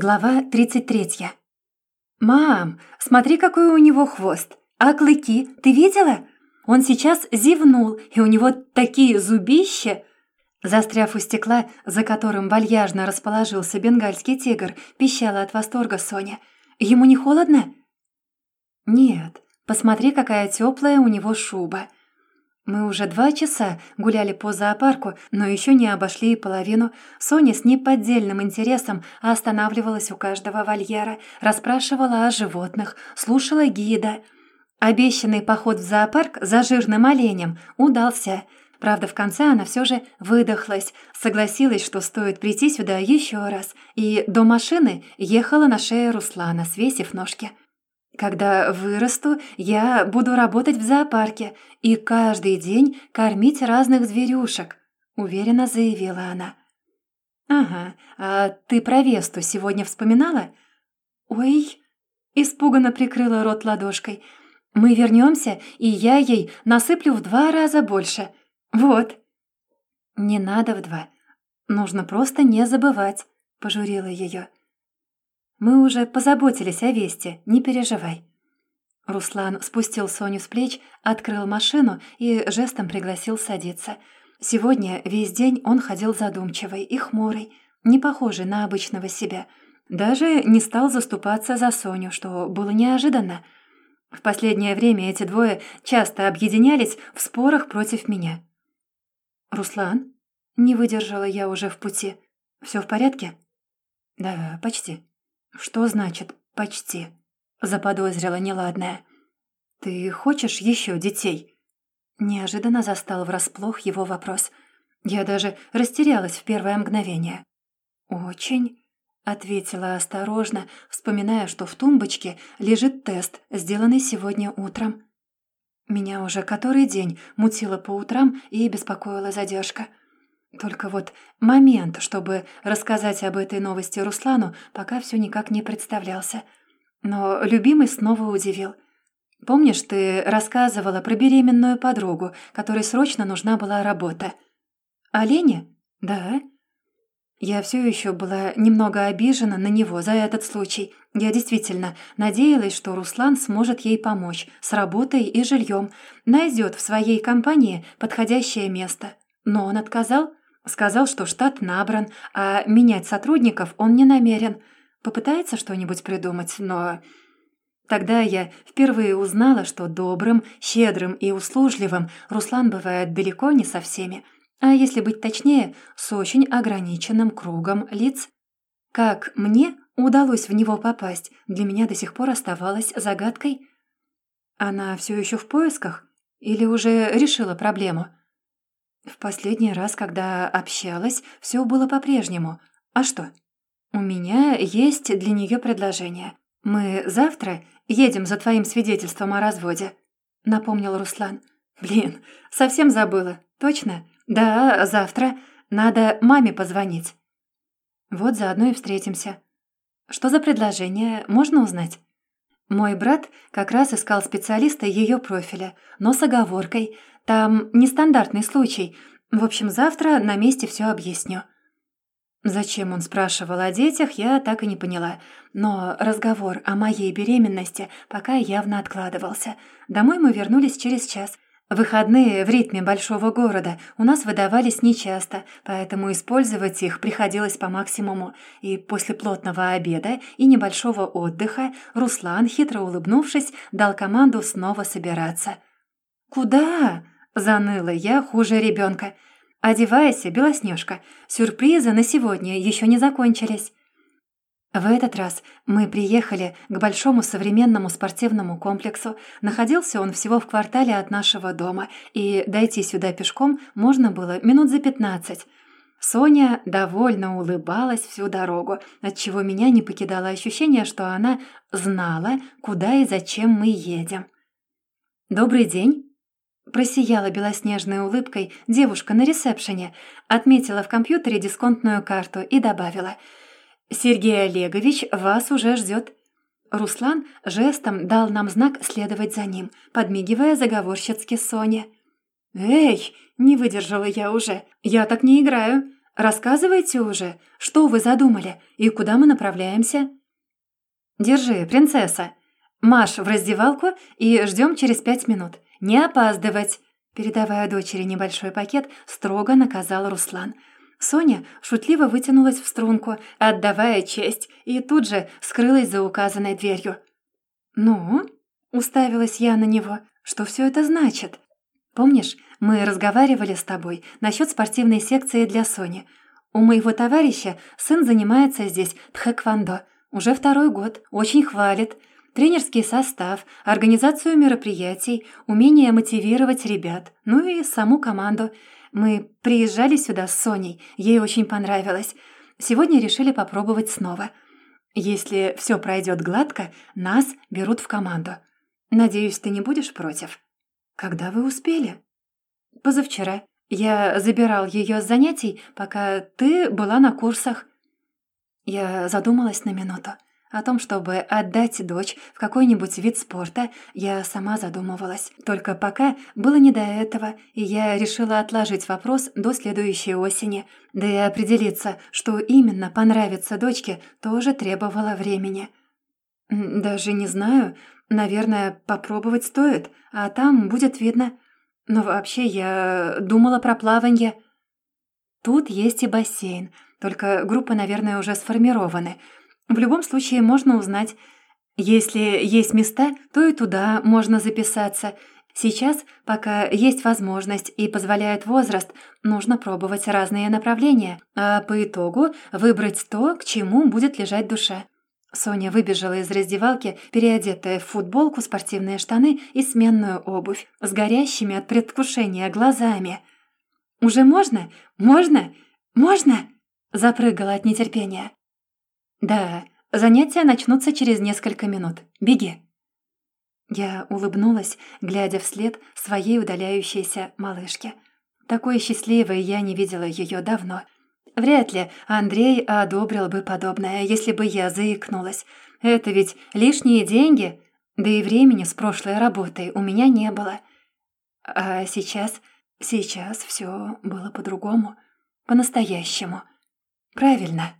Глава 33. «Мам, смотри, какой у него хвост! А клыки, ты видела? Он сейчас зевнул, и у него такие зубища!» Застряв у стекла, за которым вальяжно расположился бенгальский тигр, пищала от восторга Соня. «Ему не холодно?» «Нет, посмотри, какая теплая у него шуба!» Мы уже два часа гуляли по зоопарку, но еще не обошли и половину. Соня с неподдельным интересом останавливалась у каждого вольера, расспрашивала о животных, слушала гида. Обещанный поход в зоопарк за жирным оленем удался. Правда, в конце она все же выдохлась, согласилась, что стоит прийти сюда еще раз, и до машины ехала на шее Руслана, свесив ножки. Когда вырасту, я буду работать в зоопарке и каждый день кормить разных зверюшек», — уверенно заявила она. «Ага, а ты про Весту сегодня вспоминала?» «Ой!» — испуганно прикрыла рот ладошкой. «Мы вернемся, и я ей насыплю в два раза больше. Вот». «Не надо в два. Нужно просто не забывать», — пожурила ее. Мы уже позаботились о Весте, не переживай». Руслан спустил Соню с плеч, открыл машину и жестом пригласил садиться. Сегодня весь день он ходил задумчивый и хмурый, не похожий на обычного себя. Даже не стал заступаться за Соню, что было неожиданно. В последнее время эти двое часто объединялись в спорах против меня. «Руслан?» Не выдержала я уже в пути. «Все в порядке?» «Да, почти». «Что значит «почти»?» — заподозрила неладное. «Ты хочешь еще детей?» Неожиданно застал врасплох его вопрос. Я даже растерялась в первое мгновение. «Очень», — ответила осторожно, вспоминая, что в тумбочке лежит тест, сделанный сегодня утром. Меня уже который день мутило по утрам и беспокоила задержка. Только вот момент, чтобы рассказать об этой новости Руслану, пока все никак не представлялся. Но любимый снова удивил. «Помнишь, ты рассказывала про беременную подругу, которой срочно нужна была работа?» «О Лене?» «Да». Я все еще была немного обижена на него за этот случай. Я действительно надеялась, что Руслан сможет ей помочь с работой и жильем, найдет в своей компании подходящее место. Но он отказал, Сказал, что штат набран, а менять сотрудников он не намерен. Попытается что-нибудь придумать, но... Тогда я впервые узнала, что добрым, щедрым и услужливым Руслан бывает далеко не со всеми, а если быть точнее, с очень ограниченным кругом лиц. Как мне удалось в него попасть, для меня до сих пор оставалось загадкой. Она все еще в поисках? Или уже решила проблему? В последний раз, когда общалась, все было по-прежнему. А что? У меня есть для нее предложение. Мы завтра едем за твоим свидетельством о разводе, напомнил Руслан. Блин, совсем забыла. Точно? Да, завтра. Надо маме позвонить. Вот заодно и встретимся. Что за предложение, можно узнать? Мой брат как раз искал специалиста ее профиля, но с оговоркой. Там нестандартный случай. В общем, завтра на месте все объясню». Зачем он спрашивал о детях, я так и не поняла. Но разговор о моей беременности пока явно откладывался. Домой мы вернулись через час. Выходные в ритме большого города у нас выдавались нечасто, поэтому использовать их приходилось по максимуму. И после плотного обеда и небольшого отдыха Руслан, хитро улыбнувшись, дал команду снова собираться. «Куда?» Заныла я хуже ребенка. «Одевайся, Белоснежка. Сюрпризы на сегодня еще не закончились». В этот раз мы приехали к большому современному спортивному комплексу. Находился он всего в квартале от нашего дома, и дойти сюда пешком можно было минут за пятнадцать. Соня довольно улыбалась всю дорогу, отчего меня не покидало ощущение, что она знала, куда и зачем мы едем. «Добрый день!» Просияла белоснежной улыбкой девушка на ресепшене, отметила в компьютере дисконтную карту и добавила «Сергей Олегович вас уже ждет». Руслан жестом дал нам знак следовать за ним, подмигивая заговорщицки Соне. «Эй!» — не выдержала я уже. «Я так не играю. рассказывайте уже, что вы задумали и куда мы направляемся?» «Держи, принцесса. Маш в раздевалку и ждем через пять минут. Не опаздывать!» Передавая дочери небольшой пакет, строго наказал Руслан. Соня шутливо вытянулась в струнку, отдавая честь, и тут же скрылась за указанной дверью. «Ну?» — уставилась я на него. «Что все это значит?» «Помнишь, мы разговаривали с тобой насчет спортивной секции для Сони. У моего товарища сын занимается здесь тхэквондо. Уже второй год, очень хвалит. Тренерский состав, организацию мероприятий, умение мотивировать ребят, ну и саму команду. Мы приезжали сюда с Соней, ей очень понравилось. Сегодня решили попробовать снова. Если все пройдет гладко, нас берут в команду. Надеюсь, ты не будешь против? Когда вы успели? Позавчера. Я забирал ее с занятий, пока ты была на курсах. Я задумалась на минуту. О том, чтобы отдать дочь в какой-нибудь вид спорта, я сама задумывалась. Только пока было не до этого, и я решила отложить вопрос до следующей осени. Да и определиться, что именно понравится дочке, тоже требовало времени. «Даже не знаю. Наверное, попробовать стоит, а там будет видно. Но вообще я думала про плавание». Тут есть и бассейн, только группы, наверное, уже сформированы — в любом случае можно узнать. Если есть места, то и туда можно записаться. Сейчас, пока есть возможность и позволяет возраст, нужно пробовать разные направления, а по итогу выбрать то, к чему будет лежать душа. Соня выбежала из раздевалки, переодетая в футболку, спортивные штаны и сменную обувь, с горящими от предвкушения глазами. «Уже можно? Можно? Можно?» Запрыгала от нетерпения. «Да, занятия начнутся через несколько минут. Беги!» Я улыбнулась, глядя вслед своей удаляющейся малышке. Такой счастливой я не видела ее давно. Вряд ли Андрей одобрил бы подобное, если бы я заикнулась. Это ведь лишние деньги, да и времени с прошлой работой у меня не было. А сейчас, сейчас все было по-другому, по-настоящему. Правильно.